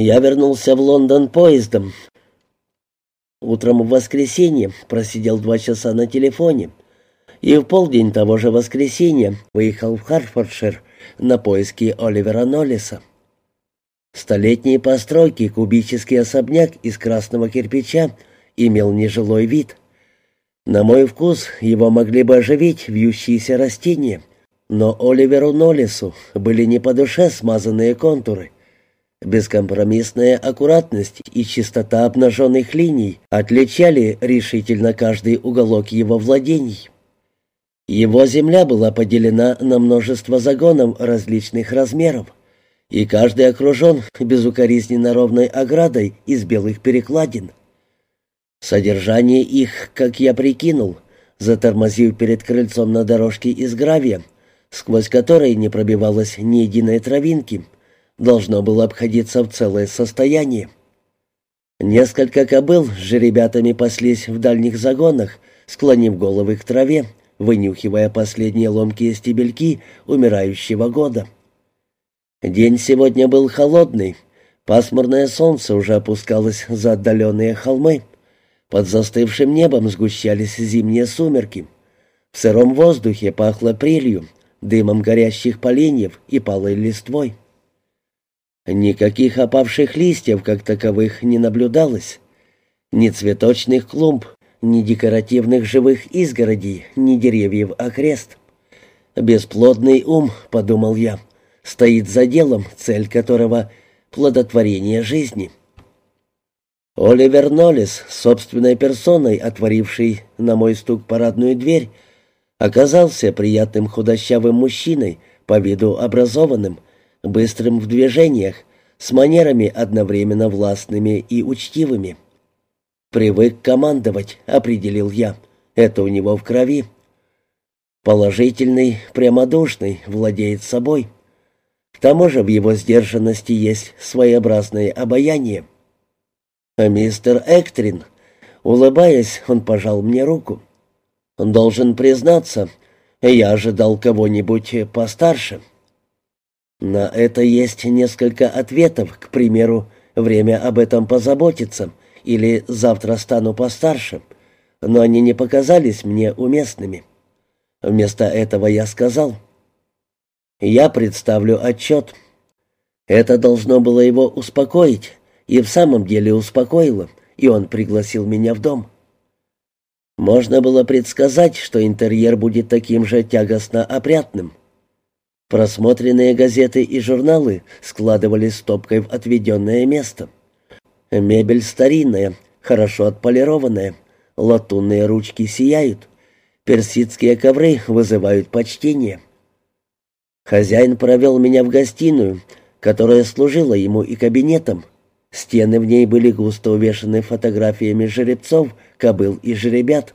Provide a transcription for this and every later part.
Я вернулся в Лондон поездом. Утром в воскресенье просидел два часа на телефоне и в полдень того же воскресенья выехал в Харфордшир на поиски Оливера Ноллиса. Столетней постройки кубический особняк из красного кирпича имел нежилой вид. На мой вкус его могли бы оживить вьющиеся растения, но Оливеру Ноллису были не по душе смазанные контуры. Бескомпромиссная аккуратность и чистота обнаженных линий отличали решительно каждый уголок его владений. Его земля была поделена на множество загонов различных размеров, и каждый окружен безукоризненно ровной оградой из белых перекладин. Содержание их, как я прикинул, затормозив перед крыльцом на дорожке из гравия, сквозь которой не пробивалось ни единой травинки, должно было обходиться в целое состояние. Несколько кобыл с жеребятами паслись в дальних загонах, склонив головы к траве, вынюхивая последние ломкие стебельки умирающего года. День сегодня был холодный, пасмурное солнце уже опускалось за отдаленные холмы, под застывшим небом сгущались зимние сумерки. В сыром воздухе пахло прелью, дымом горящих поленьев и палой листвой. Никаких опавших листьев, как таковых, не наблюдалось. Ни цветочных клумб, ни декоративных живых изгородей, ни деревьев окрест. «Бесплодный ум», — подумал я, — «стоит за делом, цель которого — плодотворение жизни». Оливер Ноллис, собственной персоной отворивший на мой стук парадную дверь, оказался приятным худощавым мужчиной, по виду образованным, быстрым в движениях, с манерами одновременно властными и учтивыми. «Привык командовать», — определил я. «Это у него в крови». Положительный, прямодушный, владеет собой. К тому же в его сдержанности есть своеобразное обаяние. А мистер Эктрин, улыбаясь, он пожал мне руку. Он должен признаться, я ожидал кого-нибудь постарше. На это есть несколько ответов, к примеру, время об этом позаботиться — или завтра стану постарше, но они не показались мне уместными. Вместо этого я сказал, «Я представлю отчет». Это должно было его успокоить, и в самом деле успокоило, и он пригласил меня в дом. Можно было предсказать, что интерьер будет таким же тягостно опрятным. Просмотренные газеты и журналы складывались стопкой в отведенное место. Мебель старинная, хорошо отполированная, латунные ручки сияют, персидские ковры вызывают почтение. Хозяин провел меня в гостиную, которая служила ему и кабинетом. Стены в ней были густо увешаны фотографиями жеребцов, кобыл и жеребят,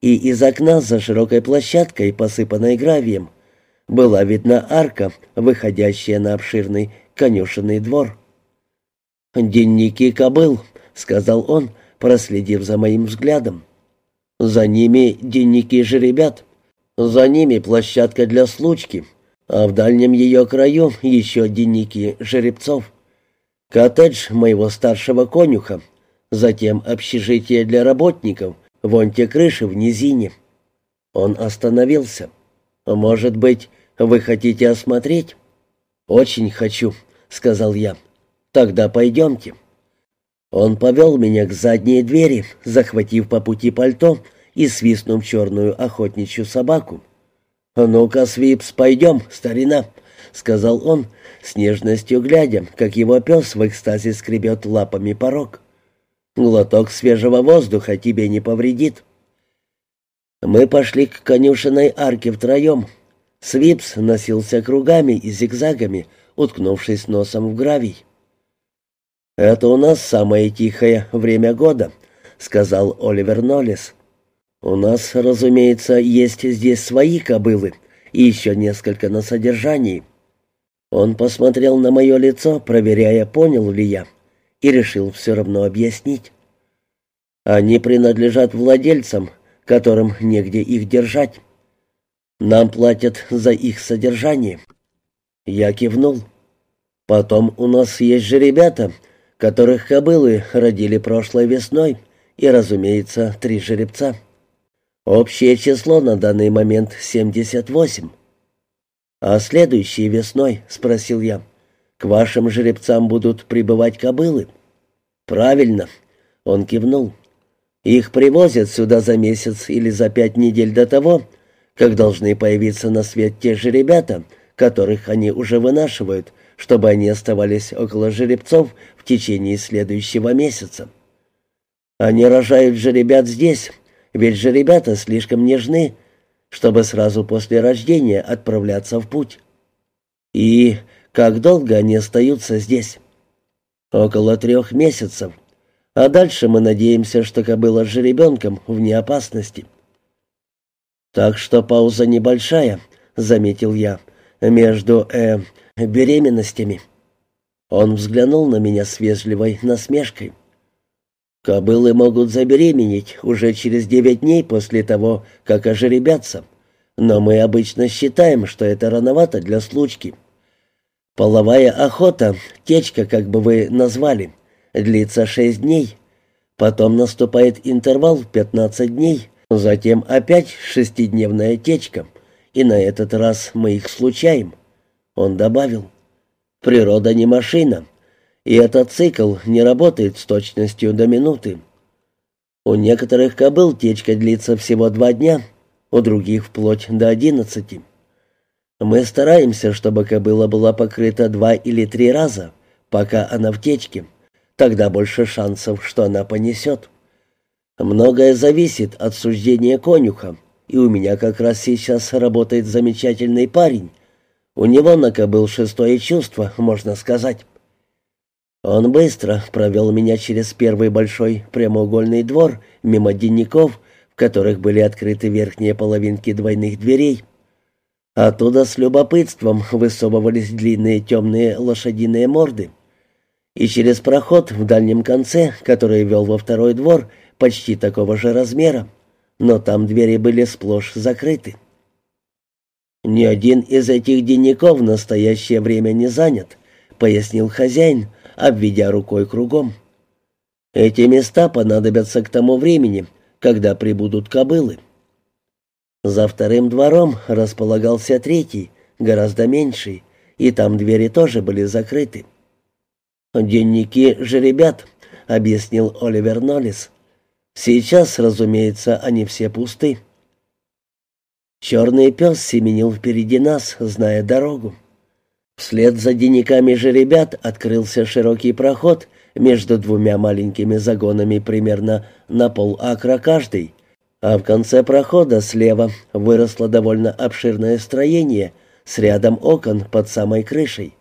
и из окна за широкой площадкой, посыпанной гравием, была видна арка, выходящая на обширный конюшенный двор. «Денники кобыл», — сказал он, проследив за моим взглядом. «За ними денники жеребят, за ними площадка для случки, а в дальнем ее краю еще денники жеребцов. Коттедж моего старшего конюха, затем общежитие для работников, вон те крыши в низине». Он остановился. «Может быть, вы хотите осмотреть?» «Очень хочу», — сказал я. «Тогда пойдемте». Он повел меня к задней двери, захватив по пути пальто и свистнув черную охотничью собаку. «Ну-ка, Свипс, пойдем, старина», — сказал он, с нежностью глядя, как его пес в экстазе скребет лапами порог. «Глоток свежего воздуха тебе не повредит». Мы пошли к конюшенной арке втроем. Свипс носился кругами и зигзагами, уткнувшись носом в гравий. «Это у нас самое тихое время года», — сказал Оливер Ноллис. «У нас, разумеется, есть здесь свои кобылы и еще несколько на содержании». Он посмотрел на мое лицо, проверяя, понял ли я, и решил все равно объяснить. «Они принадлежат владельцам, которым негде их держать. Нам платят за их содержание». Я кивнул. «Потом у нас есть же ребята», которых кобылы родили прошлой весной, и, разумеется, три жеребца. Общее число на данный момент 78. «А следующей весной?» — спросил я. «К вашим жеребцам будут прибывать кобылы?» «Правильно», — он кивнул. «Их привозят сюда за месяц или за пять недель до того, как должны появиться на свет те же ребята, которых они уже вынашивают, чтобы они оставались около жеребцов в течение следующего месяца. Они рожают жеребят здесь, ведь жеребята слишком нежны, чтобы сразу после рождения отправляться в путь. И как долго они остаются здесь? Около трех месяцев. А дальше мы надеемся, что кобыла с жеребенком вне опасности. Так что пауза небольшая, заметил я, между, э, беременностями. Он взглянул на меня с вежливой насмешкой. Кобылы могут забеременеть уже через девять дней после того, как ожеребятся, но мы обычно считаем, что это рановато для случки. Половая охота, течка, как бы вы назвали, длится шесть дней. Потом наступает интервал в пятнадцать дней, затем опять шестидневная течка, и на этот раз мы их случаем. Он добавил, природа не машина, и этот цикл не работает с точностью до минуты. У некоторых кобыл течка длится всего два дня, у других вплоть до одиннадцати. Мы стараемся, чтобы кобыла была покрыта два или три раза, пока она в течке. Тогда больше шансов, что она понесет. Многое зависит от суждения конюха, и у меня как раз сейчас работает замечательный парень. У него на кобыл шестое чувство, можно сказать. Он быстро провел меня через первый большой прямоугольный двор, мимо денников, в которых были открыты верхние половинки двойных дверей. Оттуда с любопытством высовывались длинные темные лошадиные морды. И через проход в дальнем конце, который вел во второй двор, почти такого же размера, но там двери были сплошь закрыты. «Ни один из этих денников в настоящее время не занят», — пояснил хозяин, обведя рукой кругом. «Эти места понадобятся к тому времени, когда прибудут кобылы». За вторым двором располагался третий, гораздо меньший, и там двери тоже были закрыты. «Денники жеребят», — объяснил Оливер Ноллис. «Сейчас, разумеется, они все пусты». Черный пес семенил впереди нас, зная дорогу. Вслед за денниками же ребят открылся широкий проход между двумя маленькими загонами примерно на пол акра каждый, а в конце прохода слева выросло довольно обширное строение с рядом окон под самой крышей.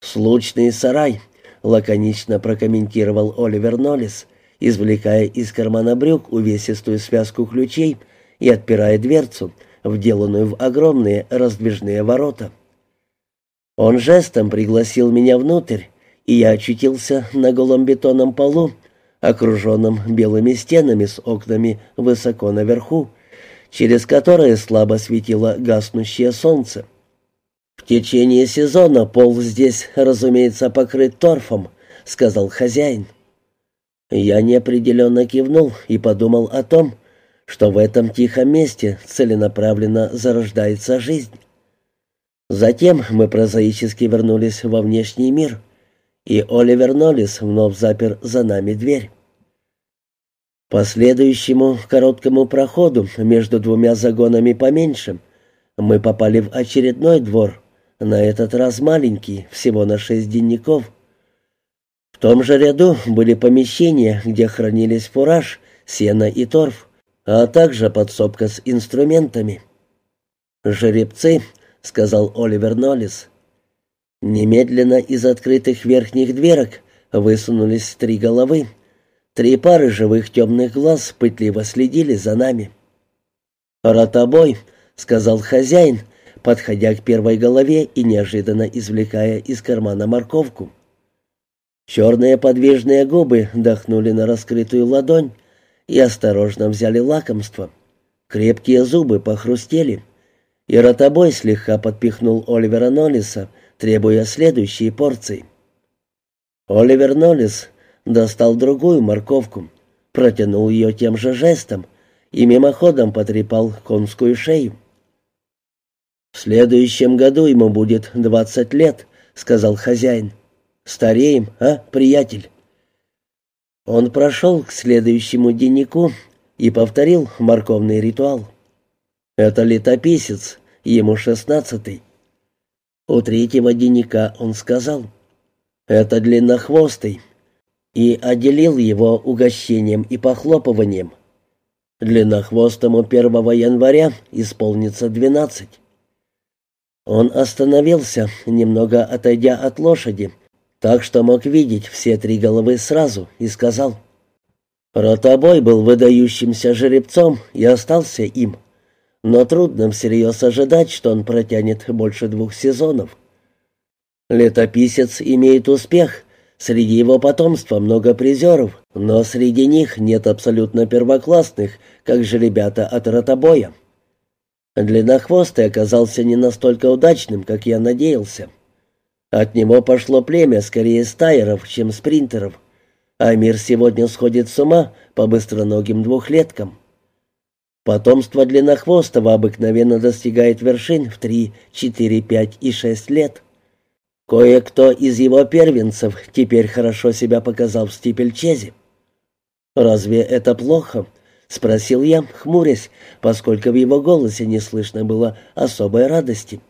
«Случный сарай», — лаконично прокомментировал Оливер Ноллис, извлекая из кармана брюк увесистую связку ключей и отпирая дверцу, вделанную в огромные раздвижные ворота. Он жестом пригласил меня внутрь, и я очутился на голом бетонном полу, окруженном белыми стенами с окнами высоко наверху, через которые слабо светило гаснущее солнце. «В течение сезона пол здесь, разумеется, покрыт торфом», — сказал хозяин. Я неопределенно кивнул и подумал о том, что в этом тихом месте целенаправленно зарождается жизнь. Затем мы прозаически вернулись во внешний мир, и Оливер Ноллис вновь запер за нами дверь. По следующему короткому проходу между двумя загонами поменьше мы попали в очередной двор, на этот раз маленький, всего на шесть денников. Том же ряду были помещения, где хранились фураж, сено и торф, а также подсобка с инструментами. Жеребцы, — сказал Оливер Ноллис. Немедленно из открытых верхних дверок высунулись три головы. Три пары живых темных глаз пытливо следили за нами. «Ротобой», — сказал хозяин, подходя к первой голове и неожиданно извлекая из кармана морковку. Черные подвижные губы дохнули на раскрытую ладонь и осторожно взяли лакомство. Крепкие зубы похрустели — и ротобой слегка подпихнул Оливера Ноллиса, требуя следующей порции. Оливер Ноллис достал другую морковку, протянул ее тем же жестом и мимоходом потрепал конскую шею. «В следующем году ему будет двадцать лет», — сказал хозяин. «Стареем, а, приятель?» Он прошел к следующему деннику и повторил морковный ритуал. «Это летописец, ему шестнадцатый». У третьего денника он сказал «Это длиннохвостый» и отделил его угощением и похлопыванием. Длиннохвостому 1 января исполнится двенадцать. Он остановился, немного отойдя от лошади, так что мог видеть все три головы сразу, и сказал, «Ротобой был выдающимся жеребцом и остался им, но трудно всерьез ожидать, что он протянет больше двух сезонов. Летописец имеет успех, среди его потомства много призеров, но среди них нет абсолютно первоклассных, как же ребята от ротобоя. Длиннохвостый оказался не настолько удачным, как я надеялся. От него пошло племя скорее стайеров, чем спринтеров, а мир сегодня сходит с ума по быстроногим двухлеткам. Потомство длиннохвостого обыкновенно достигает вершин в 3, 4, 5 и 6 лет. Кое-кто из его первенцев теперь хорошо себя показал в стипельчезе. «Разве это плохо?» — спросил я, хмурясь, поскольку в его голосе не слышно было особой радости.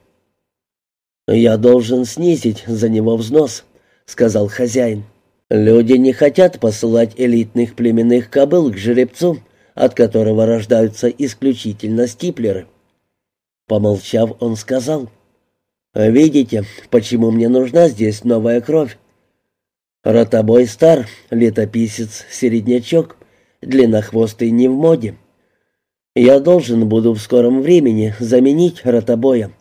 «Я должен снизить за него взнос», — сказал хозяин. «Люди не хотят посылать элитных племенных кобыл к жеребцу, от которого рождаются исключительно стиплеры». Помолчав, он сказал, «Видите, почему мне нужна здесь новая кровь? Ротобой стар, летописец, середнячок длиннохвостый не в моде. Я должен буду в скором времени заменить ротобоя,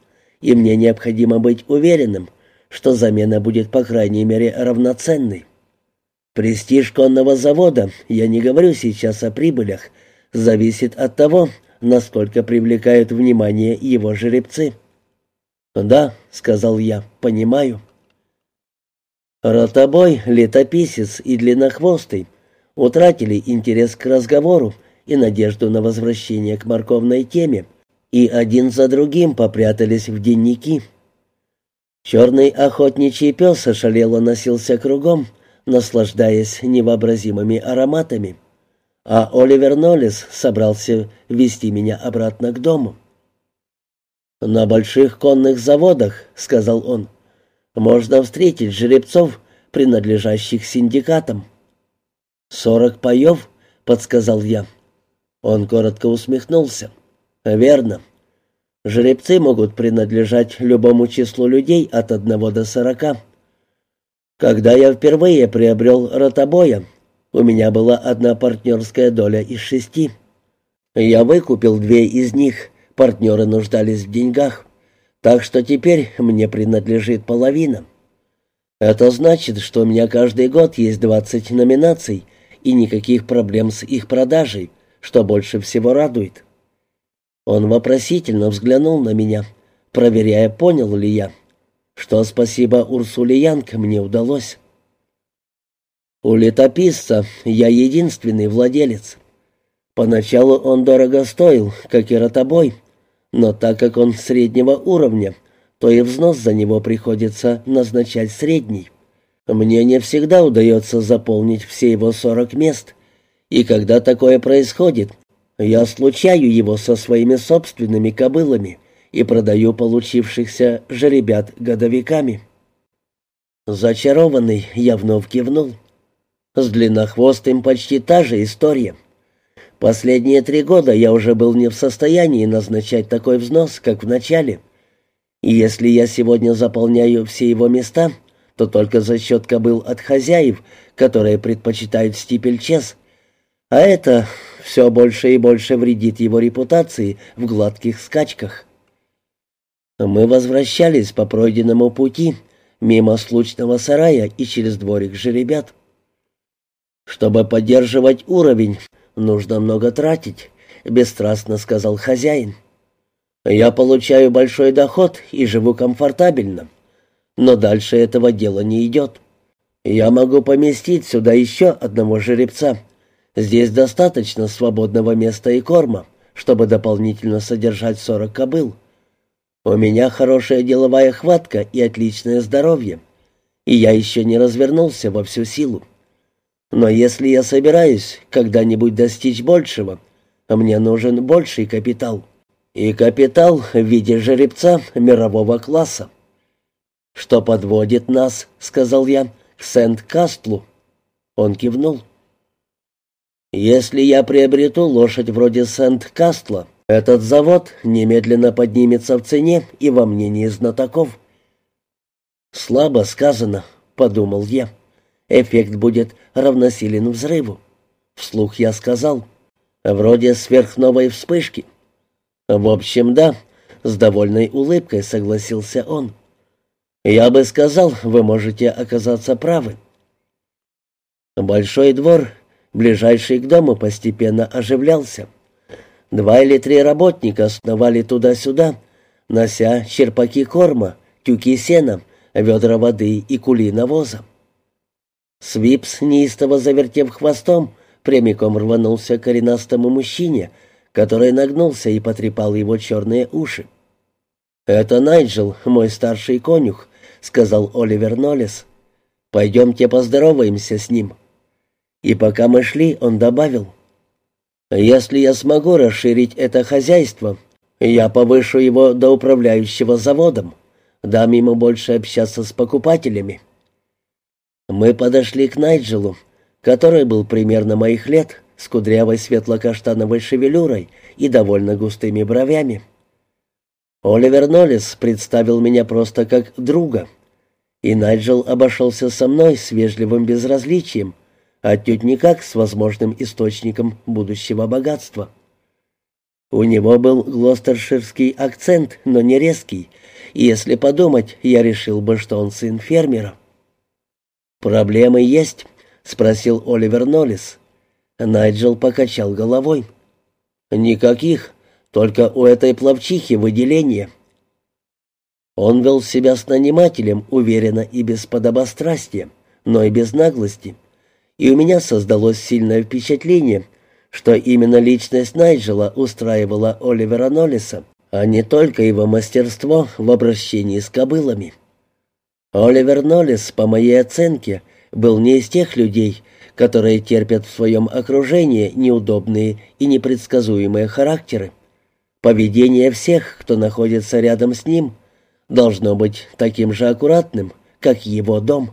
и мне необходимо быть уверенным, что замена будет по крайней мере равноценной. Престиж конного завода, я не говорю сейчас о прибылях, зависит от того, насколько привлекают внимание его жеребцы. «Да», — сказал я, — «понимаю». Ротобой, летописец и длиннохвостый — утратили интерес к разговору и надежду на возвращение к морковной теме, и один за другим попрятались в денники. Черный охотничий пес ошалело носился кругом, наслаждаясь невообразимыми ароматами, а Оливер Ноллес собрался вести меня обратно к дому. «На больших конных заводах», — сказал он, — «можно встретить жеребцов, принадлежащих синдикатам». «Сорок паев?» — подсказал я. Он коротко усмехнулся. «Верно. Жеребцы могут принадлежать любому числу людей от одного до сорока. Когда я впервые приобрел ротобоя, у меня была одна партнерская доля из шести. Я выкупил две из них, партнеры нуждались в деньгах, так что теперь мне принадлежит половина. Это значит, что у меня каждый год есть двадцать номинаций — и никаких проблем с их продажей, что больше всего радует. Он вопросительно взглянул на меня, проверяя, понял ли я, что спасибо Урсуле Янг мне удалось. У летописца я единственный владелец. Поначалу он дорого стоил, как и ротобой, но так как он среднего уровня, то и взнос за него приходится назначать средний. Мне не всегда удается заполнить все его сорок мест, и когда такое происходит, я случаю его со своими собственными кобылами и продаю получившихся жеребят годовиками. Зачарованный я вновь кивнул. С длиннохвостым почти та же история. Последние три года я уже был не в состоянии назначать такой взнос, как в начале. И если я сегодня заполняю все его места — то только за счет кобыл от хозяев, которые предпочитают стипельчес, а это все больше и больше вредит его репутации в гладких скачках. Мы возвращались по пройденному пути, мимо случного сарая и через дворик жеребят. «Чтобы поддерживать уровень, нужно много тратить», — бесстрастно сказал хозяин. «Я получаю большой доход и живу комфортабельно но дальше этого дела не идет. «Я могу поместить сюда еще одного жеребца. Здесь достаточно свободного места и корма, чтобы дополнительно содержать сорок кобыл. У меня хорошая деловая хватка и отличное здоровье, и я еще не развернулся во всю силу. Но если я собираюсь когда-нибудь достичь большего, мне нужен больший капитал. И капитал в виде жеребца мирового класса. «Что подводит нас, — сказал я, — к Сент-Кастлу?» Он кивнул. «Если я приобрету лошадь вроде Сент-Кастла, этот завод немедленно поднимется в цене и во мнении знатоков». «Слабо сказано», — подумал я. «Эффект будет равносилен взрыву». Вслух я сказал, «Вроде сверхновой вспышки». «В общем, да», — с довольной улыбкой согласился он. «Я бы сказал, вы можете оказаться правы». Большой двор, ближайший к дому, постепенно оживлялся. Два или три работника сновали туда-сюда, нося черпаки корма, тюки сена, ведра воды и кули навоза. Свипс, неистово завертев хвостом, прямиком рванулся к коренастому мужчине, который нагнулся и потрепал его черные уши. «Это Найджел, мой старший конюх», — сказал Оливер Ноллес. «Пойдемте поздороваемся с ним». И пока мы шли, он добавил. «Если я смогу расширить это хозяйство, я повышу его до управляющего заводом, дам ему больше общаться с покупателями». Мы подошли к Найджелу, который был примерно моих лет, с кудрявой светло-каштановой шевелюрой и довольно густыми бровями. Оливер Ноллес представил меня просто как друга, и Найджел обошелся со мной с вежливым безразличием, отнюдь не как с возможным источником будущего богатства. У него был глостерширский акцент, но не резкий, и если подумать, я решил бы, что он сын фермера. «Проблемы есть?» — спросил Оливер Ноллис. Найджел покачал головой. «Никаких, только у этой плавчихи выделение». Он вел себя с нанимателем уверенно и без подобострастия, но и без наглости. И у меня создалось сильное впечатление, что именно личность Найджела устраивала Оливера Ноллиса, а не только его мастерство в обращении с кобылами. Оливер Ноллис, по моей оценке, был не из тех людей, которые терпят в своем окружении неудобные и непредсказуемые характеры. Поведение всех, кто находится рядом с ним, должно быть таким же аккуратным, как его дом.